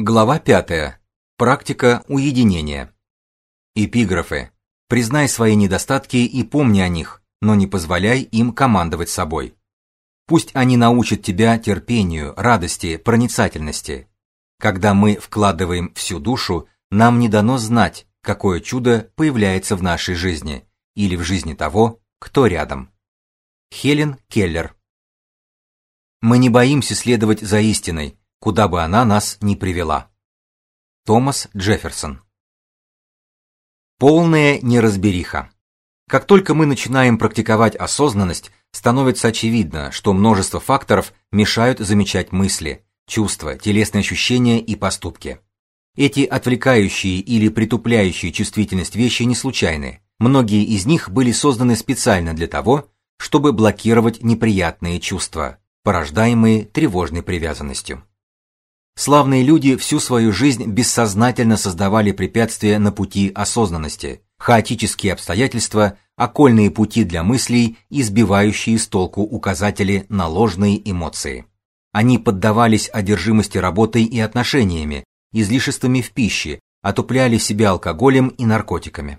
Глава 5. Практика уединения. Эпиграфы. Признай свои недостатки и помни о них, но не позволяй им командовать собой. Пусть они научат тебя терпению, радости, проницательности. Когда мы вкладываем всю душу, нам не дано знать, какое чудо появляется в нашей жизни или в жизни того, кто рядом. Хелен Келлер. Мы не боимся следовать за истиной, куда бы она нас ни привела. Томас Джефферсон. Полная неразбериха. Как только мы начинаем практиковать осознанность, становится очевидно, что множество факторов мешают замечать мысли, чувства, телесные ощущения и поступки. Эти отвлекающие или притупляющие чувствительность вещи не случайны. Многие из них были созданы специально для того, чтобы блокировать неприятные чувства, порождаемые тревожной привязанностью. Славные люди всю свою жизнь бессознательно создавали препятствия на пути осознанности, хаотические обстоятельства, окольные пути для мыслей и сбивающие с толку указатели на ложные эмоции. Они поддавались одержимости работой и отношениями, излишествами в пище, отупляли себя алкоголем и наркотиками.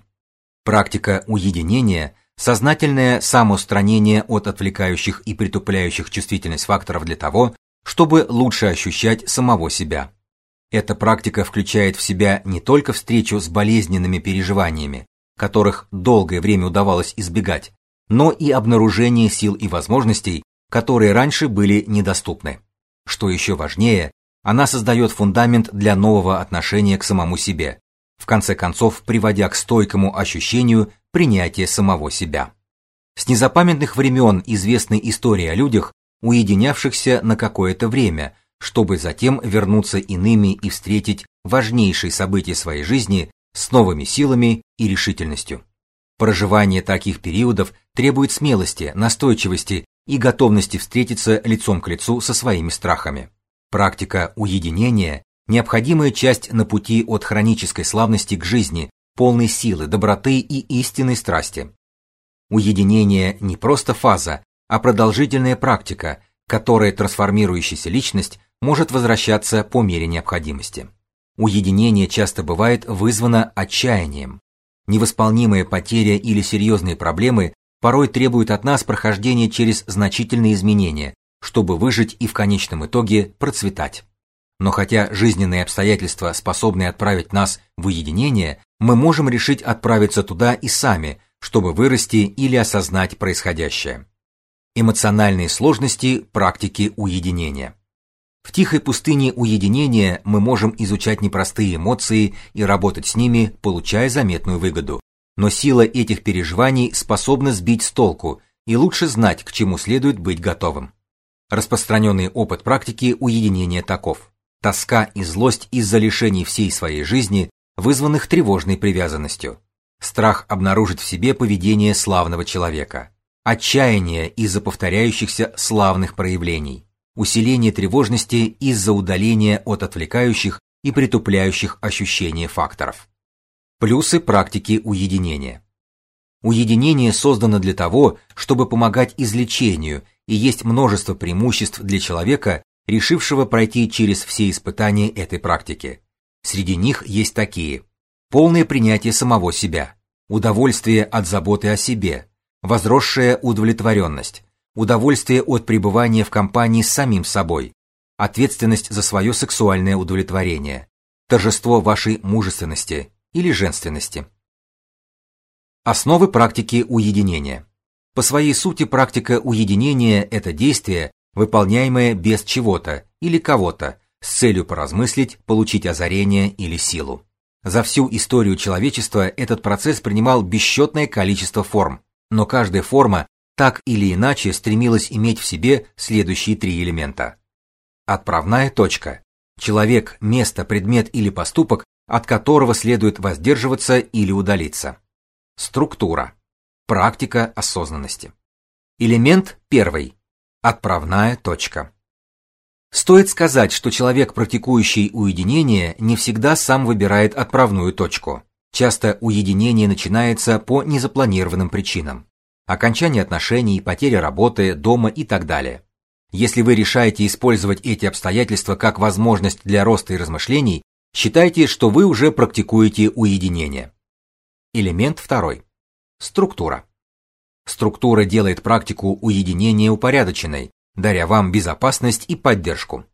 Практика уединения, сознательное самоустранение от отвлекающих и притупляющих чувствительность факторов для того, чтобы лучше ощущать самого себя. Эта практика включает в себя не только встречу с болезненными переживаниями, которых долгое время удавалось избегать, но и обнаружение сил и возможностей, которые раньше были недоступны. Что еще важнее, она создает фундамент для нового отношения к самому себе, в конце концов приводя к стойкому ощущению принятия самого себя. С незапамятных времен известны истории о людях, уединявшихся на какое-то время, чтобы затем вернуться иными и встретить важнейшие события своей жизни с новыми силами и решительностью. Проживание таких периодов требует смелости, настойчивости и готовности встретиться лицом к лицу со своими страхами. Практика уединения необходимая часть на пути от хронической славности к жизни, полной силы, доброты и истинной страсти. Уединение не просто фаза, а продолжительная практика, которая трансформирующаяся личность может возвращаться по мере необходимости. Уединение часто бывает вызвано отчаянием. Невосполнимая потеря или серьезные проблемы порой требуют от нас прохождения через значительные изменения, чтобы выжить и в конечном итоге процветать. Но хотя жизненные обстоятельства способны отправить нас в уединение, мы можем решить отправиться туда и сами, чтобы вырасти или осознать происходящее. Эмоциональные сложности практики уединения. В тихой пустыне уединения мы можем изучать непростые эмоции и работать с ними, получая заметную выгоду. Но сила этих переживаний способна сбить с толку, и лучше знать, к чему следует быть готовым. Распространенный опыт практики уединения таков: тоска и злость из-за лишений всей своей жизни, вызванных тревожной привязанностью, страх обнаружить в себе поведение славного человека, отчаяние из-за повторяющихся славных проявлений, усиление тревожности из-за удаления от отвлекающих и притупляющих ощущения факторов. Плюсы практики уединения. Уединение создано для того, чтобы помогать излечению и есть множество преимуществ для человека, решившего пройти через все испытания этой практики. Среди них есть такие: полное принятие самого себя, удовольствие от заботы о себе, возросшая удовлетворенность, удовольствие от пребывания в компании с самим собой, ответственность за свое сексуальное удовлетворение, торжество вашей мужественности или женственности. Основы практики уединения. По своей сути практика уединения это действие, выполняемое без чего-то или кого-то с целью поразмыслить, получить озарение или силу. За всю историю человечества этот процесс принимал бесчетное количество форм, но каждая форма так или иначе стремилась иметь в себе следующие три элемента. Отправная точка. Человек, место, предмет или поступок, от которого следует воздерживаться или удалиться. Структура. Практика осознанности. Элемент первый. Отправная точка. Стоит сказать, что человек, практикующий уединение, не всегда сам выбирает отправную точку. Часто уединение начинается по незапланированным причинам. Окончание отношений, потеря работы, дома и так далее. Если вы решаете использовать эти обстоятельства как возможность для роста и размышлений, считайте, что вы уже практикуете уединение. Элемент второй. Структура. Структура делает практику уединения упорядоченной, даря вам безопасность и поддержку.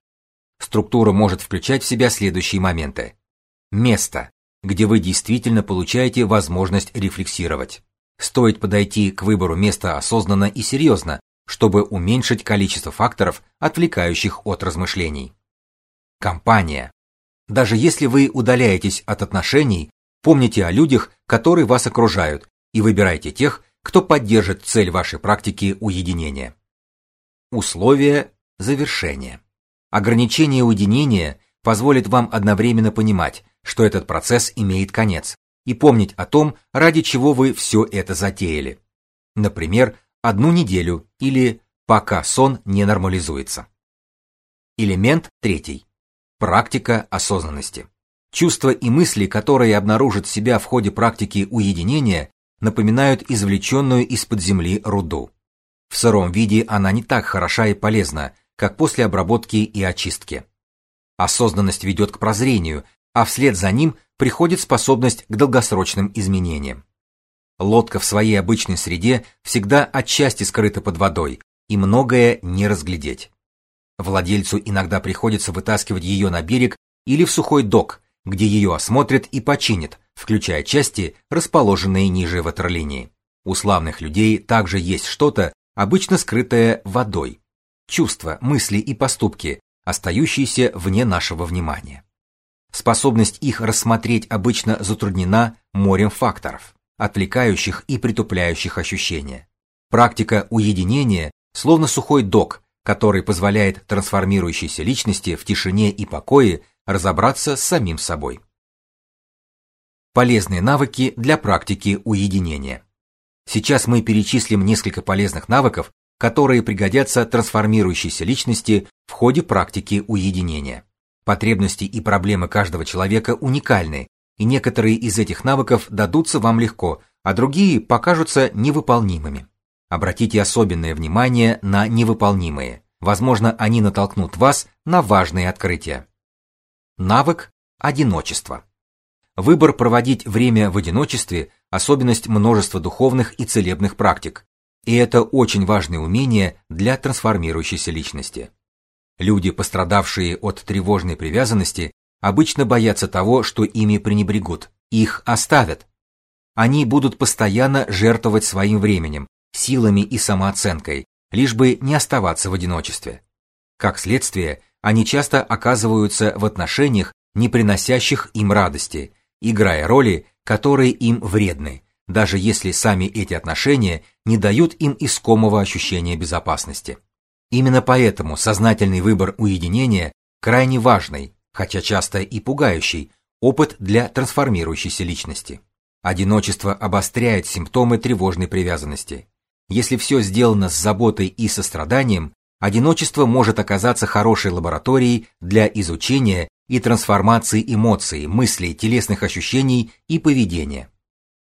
Структура может включать в себя следующие моменты. Место, где вы действительно получаете возможность рефлексировать. Стоит подойти к выбору места осознанно и серьезно, чтобы уменьшить количество факторов, отвлекающих от размышлений. Компания. Даже если вы удаляетесь от отношений, помните о людях, которые вас окружают, и выбирайте тех, кто поддержит цель вашей практики уединения. Условия завершения. Ограничение уединения позволит вам одновременно понимать, что этот процесс имеет конец, и помнить о том, ради чего вы все это затеяли. Например, одну неделю или пока сон не нормализуется. Элемент третий. Практика осознанности. Чувства и мысли, которые обнаружат себя в ходе практики уединения, напоминают извлеченную из-под земли руду. В сыром виде она не так хороша и полезна, как после обработки и очистки. Осознанность ведет к прозрению, а вслед за ним приходит способность к долгосрочным изменениям. Лодка в своей обычной среде всегда отчасти скрыта под водой, и многое не разглядеть. Владельцу иногда приходится вытаскивать ее на берег или в сухой док, где ее осмотрят и починят, включая части, расположенные ниже ватерлинии. У славных людей также есть что-то, обычно скрытое водой. Чувства, мысли и поступки, остающиеся вне нашего внимания. Способность их рассмотреть обычно затруднена морем факторов, отвлекающих и притупляющих ощущения. Практика уединения словно сухой док, который позволяет трансформирующейся личности в тишине и покое разобраться с самим собой. Полезные навыки для практики уединения. Сейчас мы перечислим несколько полезных навыков, которые пригодятся трансформирующейся личности в ходе практики уединения. Потребности и проблемы каждого человека уникальны, и некоторые из этих навыков дадутся вам легко, а другие покажутся невыполнимыми. Обратите особенное внимание на невыполнимые. Возможно, они натолкнут вас на важные открытия. Навык одиночества. Выбор проводить время в одиночестве особенность множества духовных и целебных практик, и это очень важное умение для трансформирующейся личности. Люди, пострадавшие от тревожной привязанности, обычно боятся того, что ими пренебрегут, их оставят. Они будут постоянно жертвовать своим временем, силами и самооценкой, лишь бы не оставаться в одиночестве. Как следствие, они часто оказываются в отношениях, не приносящих им радости, играя роли, которые им вредны, даже если сами эти отношения не дают им искомого ощущения безопасности. Именно поэтому сознательный выбор уединения крайне важный, хотя часто и пугающий, опыт для трансформирующейся личности. Одиночество обостряет симптомы тревожной привязанности. Если все сделано с заботой и состраданием, одиночество может оказаться хорошей лабораторией для изучения и трансформации эмоций, мыслей, телесных ощущений и поведения.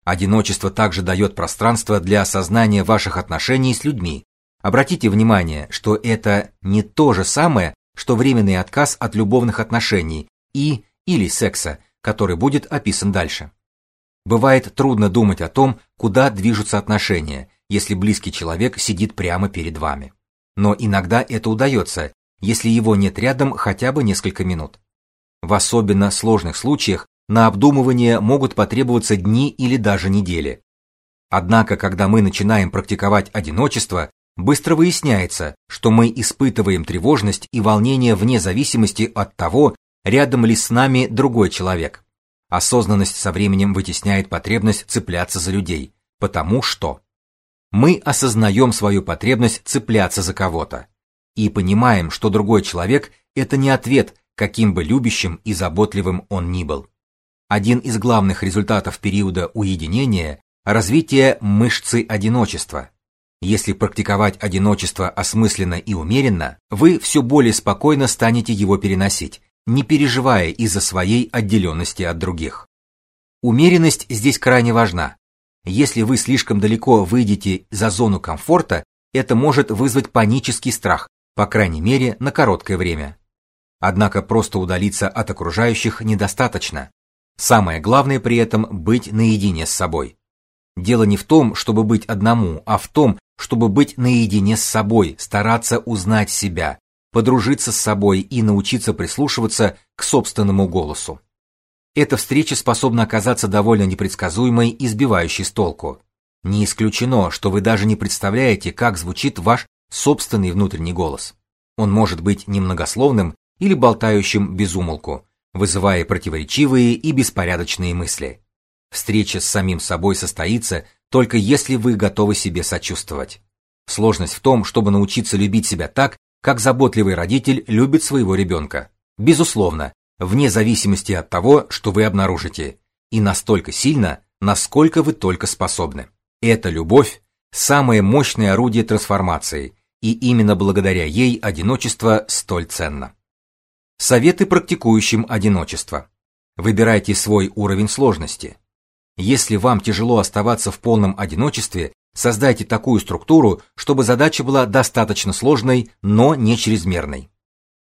Одиночество также дает пространство для осознания ваших отношений с людьми, Обратите внимание, что это не то же самое, что временный отказ от любовных отношений и или секса, который будет описан дальше. Бывает трудно думать о том, куда движутся отношения, если близкий человек сидит прямо перед вами. Но иногда это удается, если его нет рядом хотя бы несколько минут. В особенно сложных случаях на обдумывание могут потребоваться дни или даже недели. Однако, когда мы начинаем практиковать одиночество, быстро выясняется, что мы испытываем тревожность и волнение вне зависимости от того, рядом ли с нами другой человек. Осознанность со временем вытесняет потребность цепляться за людей, потому что мы осознаем свою потребность цепляться за кого-то и понимаем, что другой человек это не ответ, каким бы любящим и заботливым он ни был. Один из главных результатов периода уединения развитие мышцы одиночества, если практиковать одиночество осмысленно и умеренно, вы все более спокойно станете его переносить, не переживая из-за своей отделенности от других. Умеренность здесь крайне важна. Если вы слишком далеко выйдете за зону комфорта, это может вызвать панический страх, по крайней мере, на короткое время. Однако просто удалиться от окружающих недостаточно. Самое главное при этом быть наедине с собой. Дело не в том, чтобы быть одному, а в том, чтобы быть наедине с собой, стараться узнать себя, подружиться с собой и научиться прислушиваться к собственному голосу. Эта встреча способна оказаться довольно непредсказуемой и сбивающей с толку. Не исключено, что вы даже не представляете, как звучит ваш собственный внутренний голос. Он может быть немногословным или болтающим без умолку, вызывая противоречивые и беспорядочные мысли. Встреча с самим собой состоится только если вы готовы себе сочувствовать. Сложность в том, чтобы научиться любить себя так, как заботливый родитель любит своего ребенка. Безусловно, вне зависимости от того, что вы обнаружите, и настолько сильно, насколько вы только способны. Эта любовь самое мощное орудие трансформации, и именно благодаря ей одиночество столь ценно. Советы практикующим одиночество. Выбирайте свой уровень сложности. Если вам тяжело оставаться в полном одиночестве, создайте такую структуру, чтобы задача была достаточно сложной, но не чрезмерной.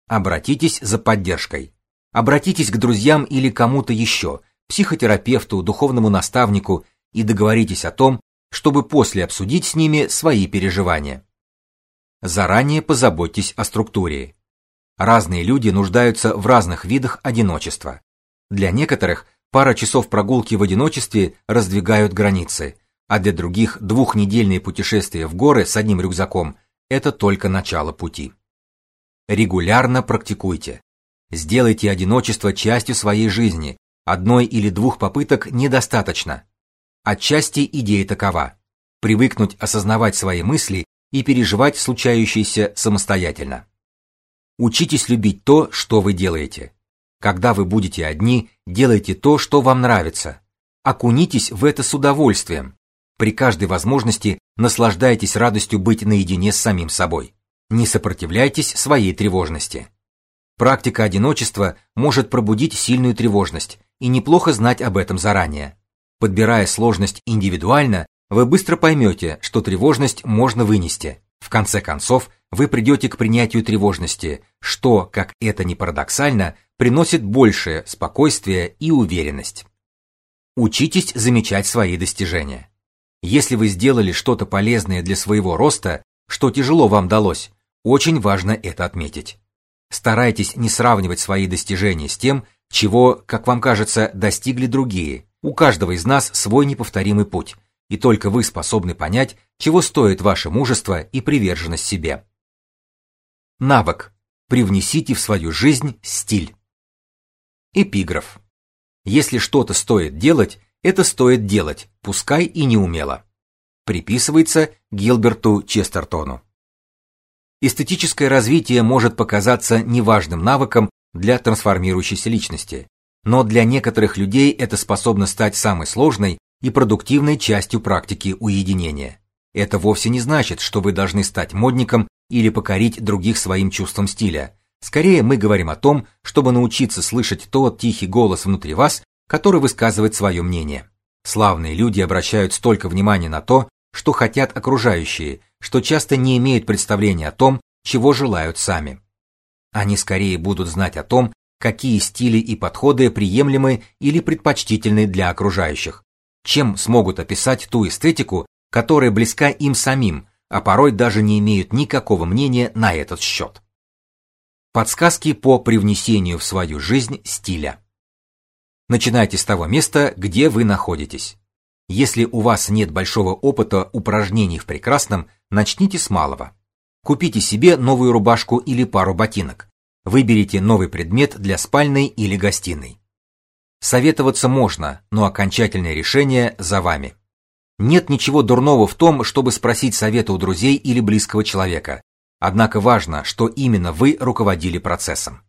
Обратитесь за поддержкой. Обратитесь к друзьям или кому-то еще, психотерапевту, духовному наставнику и договоритесь о том, чтобы после обсудить с ними свои переживания. Заранее позаботьтесь о структуре. Разные люди нуждаются в разных видах одиночества. Для некоторых пара часов прогулки в одиночестве раздвигают границы, а для других двухнедельные путешествия в горы с одним рюкзаком это только начало пути. Регулярно практикуйте. Сделайте одиночество частью своей жизни. Одной или двух попыток недостаточно. Отчасти идея такова: привыкнуть осознавать свои мысли и переживать случающееся самостоятельно. Учитесь любить то, что вы делаете. Когда вы будете одни, делайте то, что вам нравится. Окунитесь в это с удовольствием. При каждой возможности наслаждайтесь радостью быть наедине с самим собой. Не сопротивляйтесь своей тревожности. Практика одиночества может пробудить сильную тревожность, и неплохо знать об этом заранее. Подбирая сложность индивидуально, вы быстро поймете, что тревожность можно вынести. В конце концов, вы придете к принятию тревожности, что, как это ни парадоксально, приносит большее спокойствие и уверенность. Учитесь замечать свои достижения. Если вы сделали что-то полезное для своего роста, что тяжело вам далось, очень важно это отметить. Старайтесь не сравнивать свои достижения с тем, чего, как вам кажется, достигли другие. У каждого из нас свой неповторимый путь, и только вы способны понять, чего стоит ваше мужество и приверженность себе. Навык. Привнесите в свою жизнь стиль. Эпиграф. Если что-то стоит делать, это стоит делать, пускай и неумело. Приписывается Гилберту Честертону. Эстетическое развитие может показаться неважным навыком для трансформирующейся личности, но для некоторых людей это способно стать самой сложной и продуктивной частью практики уединения. Это вовсе не значит, что вы должны стать модником или покорить других своим чувством стиля. Скорее мы говорим о том, чтобы научиться слышать тот тихий голос внутри вас, который высказывает свое мнение. Славные люди обращают столько внимания на то, что хотят окружающие, что часто не имеют представления о том, чего желают сами. Они скорее будут знать о том, какие стили и подходы приемлемы или предпочтительны для окружающих, чем смогут описать ту эстетику, которая близка им самим, а порой даже не имеют никакого мнения на этот счет. Подсказки по привнесению в свою жизнь стиля. Начинайте с того места, где вы находитесь. Если у вас нет большого опыта упражнений в прекрасном, начните с малого. Купите себе новую рубашку или пару ботинок. Выберите новый предмет для спальной или гостиной. Советоваться можно, но окончательное решение за вами. Нет ничего дурного в том, чтобы спросить совета у друзей или близкого человека. Однако важно, что именно вы руководили процессом.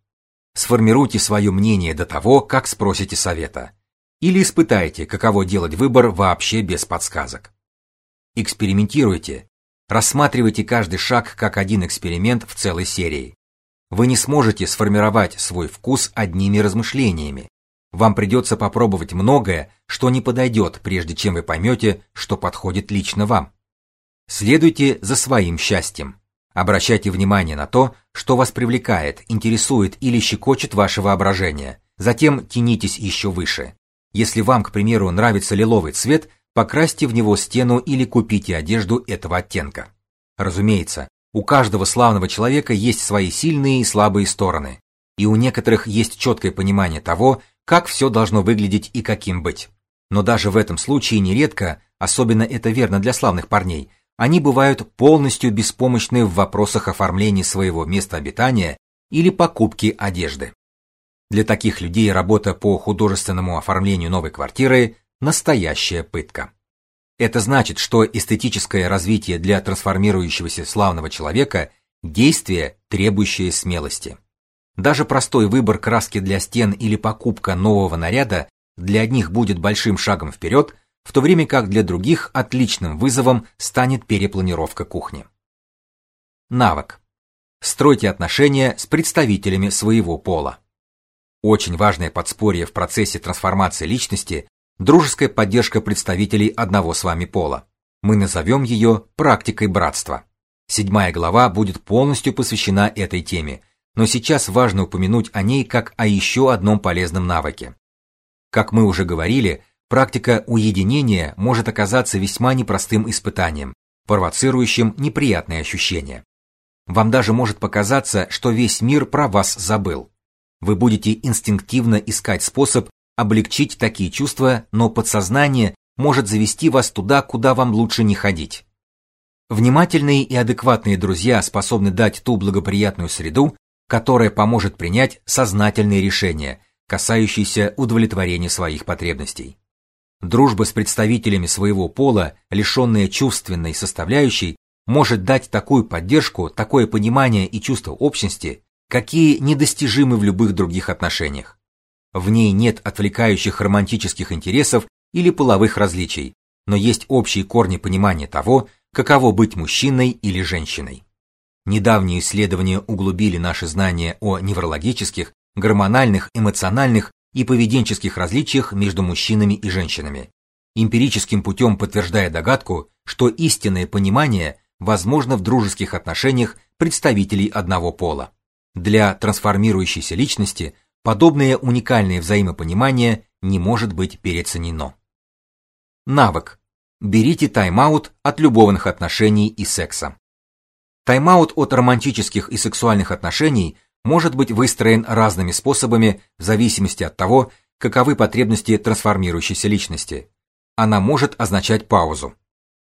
Сформируйте свое мнение до того, как спросите совета. Или испытайте, каково делать выбор вообще без подсказок. Экспериментируйте. Рассматривайте каждый шаг как один эксперимент в целой серии. Вы не сможете сформировать свой вкус одними размышлениями. Вам придется попробовать многое, что не подойдет, прежде чем вы поймете, что подходит лично вам. Следуйте за своим счастьем. Обращайте внимание на то, что вас привлекает, интересует или щекочет ваше воображение. Затем тянитесь еще выше. Если вам, к примеру, нравится лиловый цвет, покрасьте в него стену или купите одежду этого оттенка. Разумеется, у каждого славного человека есть свои сильные и слабые стороны, и у некоторых есть четкое понимание того, как все должно выглядеть и каким быть. Но даже в этом случае нередко, особенно это верно для славных парней, они бывают полностью беспомощны в вопросах оформления своего места обитания или покупки одежды. Для таких людей работа по художественному оформлению новой квартиры настоящая пытка. Это значит, что эстетическое развитие для трансформирующегося славного человека действие, требующее смелости. Даже простой выбор краски для стен или покупка нового наряда для одних будет большим шагом вперед, в то время как для других отличным вызовом станет перепланировка кухни. Навык. Стройте отношения с представителями своего пола. Очень важное подспорье в процессе трансформации личности дружеская поддержка представителей одного с вами пола. Мы назовем ее практикой братства. Седьмая глава будет полностью посвящена этой теме, но сейчас важно упомянуть о ней как о еще одном полезном навыке. Как мы уже говорили, практика уединения может оказаться весьма непростым испытанием, провоцирующим неприятные ощущения. Вам даже может показаться, что весь мир про вас забыл. Вы будете инстинктивно искать способ облегчить такие чувства, но подсознание может завести вас туда, куда вам лучше не ходить. Внимательные и адекватные друзья способны дать ту благоприятную среду, которая поможет принять сознательные решения, касающиеся удовлетворения своих потребностей. Дружба с представителями своего пола, лишенная чувственной составляющей, может дать такую поддержку, такое понимание и чувство общности, какие недостижимы в любых других отношениях. В ней нет отвлекающих романтических интересов или половых различий, но есть общие корни понимания того, каково быть мужчиной или женщиной. Недавние исследования углубили наши знания о неврологических, гормональных, эмоциональных и поведенческих различиях между мужчинами и женщинами, эмпирическим путем подтверждая догадку, что истинное понимание возможно в дружеских отношениях представителей одного пола. Для трансформирующейся личности подобное уникальное взаимопонимание не может быть переоценено. Навык. Берите тайм-аут от любовных отношений и секса. Тайм-аут от романтических и сексуальных отношений может быть выстроен разными способами в зависимости от того, каковы потребности трансформирующейся личности. Она может означать паузу.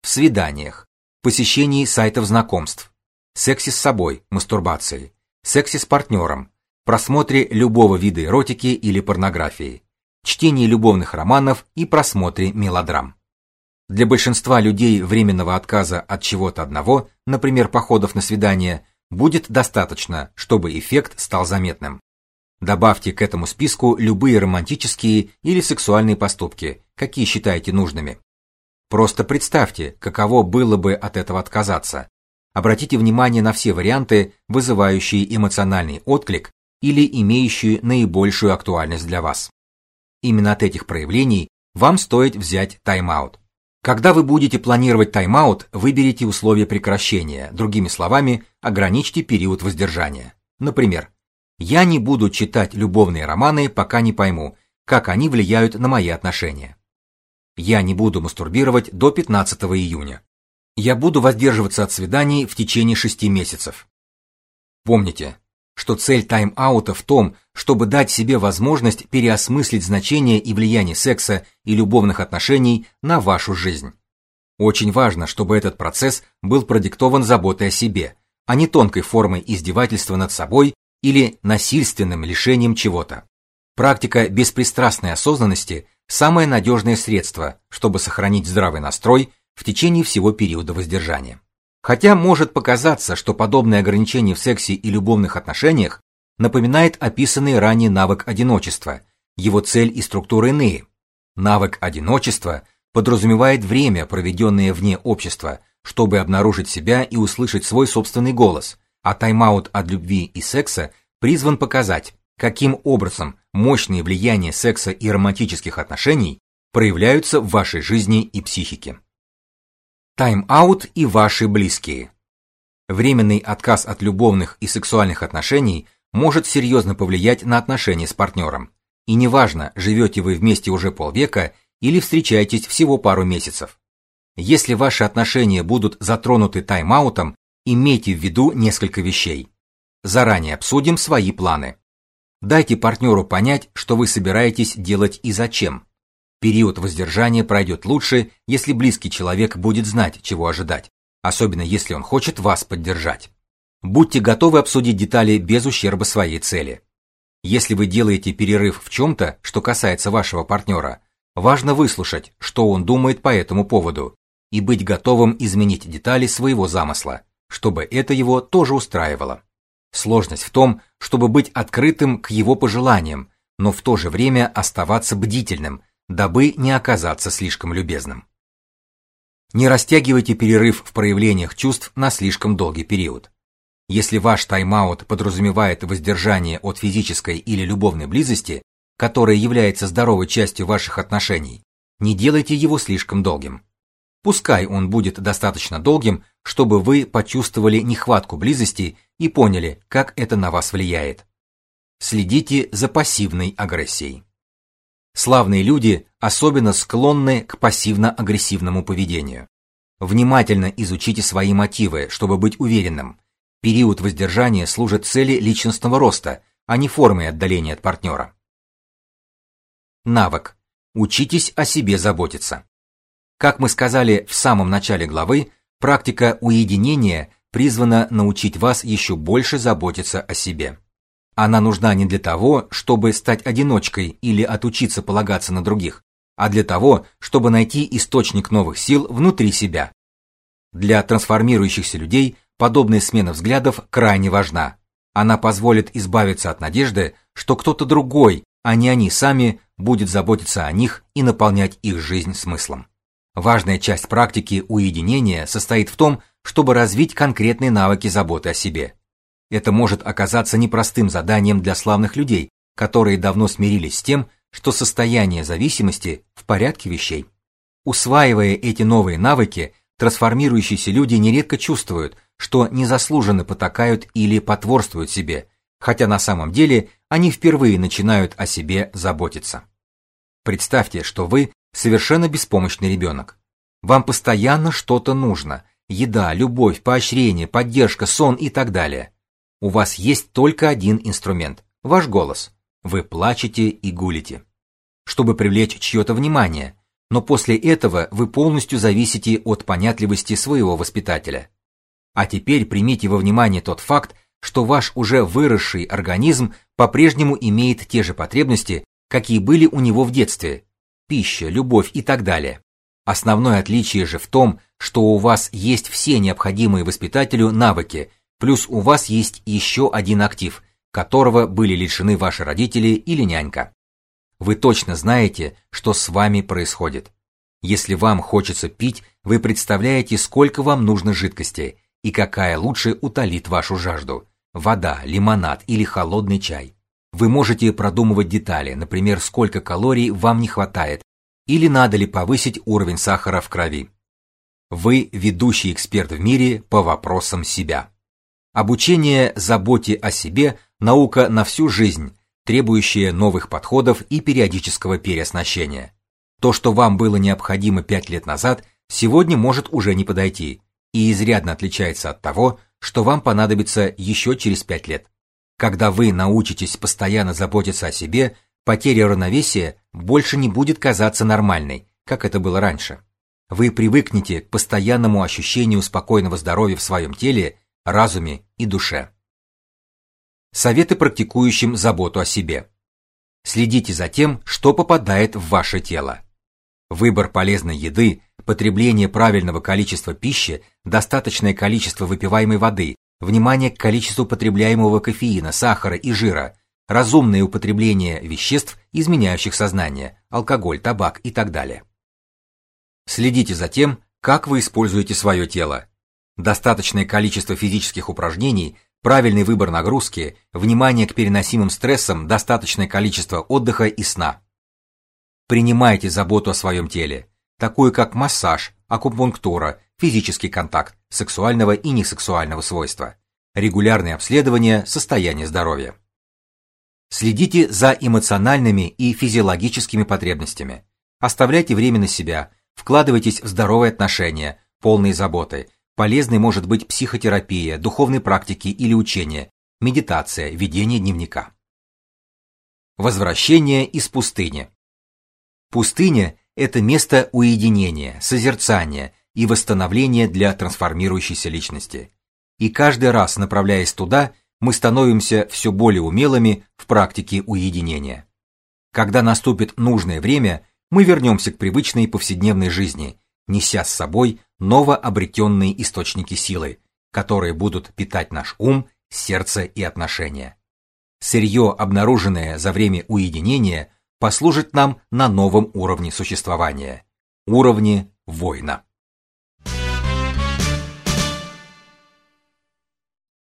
В свиданиях, посещении сайтов знакомств, сексе с собой, мастурбации, сексе с партнером, просмотре любого вида эротики или порнографии, чтении любовных романов и просмотре мелодрам. Для большинства людей временного отказа от чего-то одного, например, походов на свидание, будет достаточно, чтобы эффект стал заметным. Добавьте к этому списку любые романтические или сексуальные поступки, какие считаете нужными. Просто представьте, каково было бы от этого отказаться, Обратите внимание на все варианты, вызывающие эмоциональный отклик или имеющие наибольшую актуальность для вас. Именно от этих проявлений вам стоит взять тайм-аут. Когда вы будете планировать тайм-аут, выберите условия прекращения, другими словами, ограничьте период воздержания. Например, я не буду читать любовные романы, пока не пойму, как они влияют на мои отношения. Я не буду мастурбировать до 15 июня. Я буду воздерживаться от свиданий в течение шести месяцев. Помните, что цель тайм-аута в том, чтобы дать себе возможность переосмыслить значение и влияние секса и любовных отношений на вашу жизнь. Очень важно, чтобы этот процесс был продиктован заботой о себе, а не тонкой формой издевательства над собой или насильственным лишением чего-то. Практика беспристрастной осознанности самое надежное средство, чтобы сохранить здравый настрой в течение всего периода воздержания. Хотя может показаться, что подобное ограничение в сексе и любовных отношениях напоминает описанный ранее навык одиночества, его цель и структура иные. Навык одиночества подразумевает время, проведенное вне общества, чтобы обнаружить себя и услышать свой собственный голос, а тайм-аут от любви и секса призван показать, каким образом мощные влияния секса и романтических отношений проявляются в вашей жизни и психике. Тайм-аут и ваши близкие. Временный отказ от любовных и сексуальных отношений может серьезно повлиять на отношения с партнером. И неважно, живете вы вместе уже полвека или встречаетесь всего пару месяцев. Если ваши отношения будут затронуты тайм-аутом, имейте в виду несколько вещей. Заранее обсудим свои планы. Дайте партнеру понять, что вы собираетесь делать и зачем. Период воздержания пройдет лучше, если близкий человек будет знать, чего ожидать, особенно если он хочет вас поддержать. Будьте готовы обсудить детали без ущерба своей цели. Если вы делаете перерыв в чем-то, что касается вашего партнера, важно выслушать, что он думает по этому поводу, и быть готовым изменить детали своего замысла, чтобы это его тоже устраивало. Сложность в том, чтобы быть открытым к его пожеланиям, но в то же время оставаться бдительным, дабы не оказаться слишком любезным. Не растягивайте перерыв в проявлениях чувств на слишком долгий период. Если ваш тайм-аут подразумевает воздержание от физической или любовной близости, которая является здоровой частью ваших отношений, не делайте его слишком долгим. Пускай он будет достаточно долгим, чтобы вы почувствовали нехватку близости и поняли, как это на вас влияет. Следите за пассивной агрессией. Славные люди особенно склонны к пассивно-агрессивному поведению. Внимательно изучите свои мотивы, чтобы быть уверенным, Период воздержания служит цели личностного роста, а не формой отдаления от партнера. Навык. Учитесь о себе заботиться. Как мы сказали в самом начале главы, практика уединения призвана научить вас еще больше заботиться о себе. Она нужна не для того, чтобы стать одиночкой или отучиться полагаться на других, а для того, чтобы найти источник новых сил внутри себя. Для трансформирующихся людей подобная смена взглядов крайне важна. Она позволит избавиться от надежды, что кто-то другой, а не они сами, будет заботиться о них и наполнять их жизнь смыслом. Важная часть практики уединения состоит в том, чтобы развить конкретные навыки заботы о себе. Это может оказаться непростым заданием для славных людей, которые давно смирились с тем, что состояние зависимости в порядке вещей. Усваивая эти новые навыки, трансформирующиеся люди нередко чувствуют, что незаслуженно потакают или потворствуют себе, хотя на самом деле они впервые начинают о себе заботиться. Представьте, что вы совершенно беспомощный ребенок. Вам постоянно что-то нужно: еда, любовь, поощрение, поддержка, сон и так далее. У вас есть только один инструмент ваш голос. Вы плачете и гулите, чтобы привлечь чье-то внимание, но после этого вы полностью зависите от понятливости своего воспитателя. А теперь примите во внимание тот факт, что ваш уже выросший организм по-прежнему имеет те же потребности, какие были у него в детстве: пища, любовь и так далее. Основное отличие же в том, что у вас есть все необходимые воспитателю навыки, плюс у вас есть еще один актив, которого были лишены ваши родители или нянька. Вы точно знаете, что с вами происходит. Если вам хочется пить, вы представляете, сколько вам нужно жидкости, и какая лучше утолит вашу жажду: вода, лимонад или холодный чай. Вы можете продумывать детали, например, сколько калорий вам не хватает или надо ли повысить уровень сахара в крови. Вы ведущий эксперт в мире по вопросам себя. Обучение заботе о себе наука на всю жизнь, требующая новых подходов и периодического переоснащения. То, что вам было необходимо пять лет назад, сегодня может уже не подойти, и изрядно отличается от того, что вам понадобится еще через пять лет. Когда вы научитесь постоянно заботиться о себе, потеря равновесия больше не будет казаться нормальной, как это было раньше. Вы привыкнете к постоянному ощущению спокойного здоровья в своем теле, разуме и душе. Советы практикующим заботу о себе. Следите за тем, что попадает в ваше тело. Выбор полезной еды потребление правильного количества пищи, достаточное количество выпиваемой воды, внимание к количеству потребляемого кофеина, сахара и жира, разумное употребление веществ, изменяющих сознание, алкоголь, табак и так далее. Следите за тем, как вы используете свое тело. Достаточное количество физических упражнений, правильный выбор нагрузки, внимание к переносимым стрессам, достаточное количество отдыха и сна. Принимайте заботу о своем теле такую как массаж, акупунктура, физический контакт, сексуального и несексуального свойства, регулярное обследование состояния здоровья. Следите за эмоциональными и физиологическими потребностями. Оставляйте время на себя, вкладывайтесь в здоровые отношения, полные заботы. Полезной может быть психотерапия, духовные практики или учения, медитация, ведение дневника. Возвращение из пустыни. Пустыня это место уединения, созерцания и восстановления для трансформирующейся личности. И каждый раз, направляясь туда, мы становимся все более умелыми в практике уединения. Когда наступит нужное время, мы вернемся к привычной повседневной жизни, неся с собой новообретенные источники силы, которые будут питать наш ум, сердце и отношения. Сырье, обнаруженное за время уединения, послужит нам на новом уровне существования уровне воина.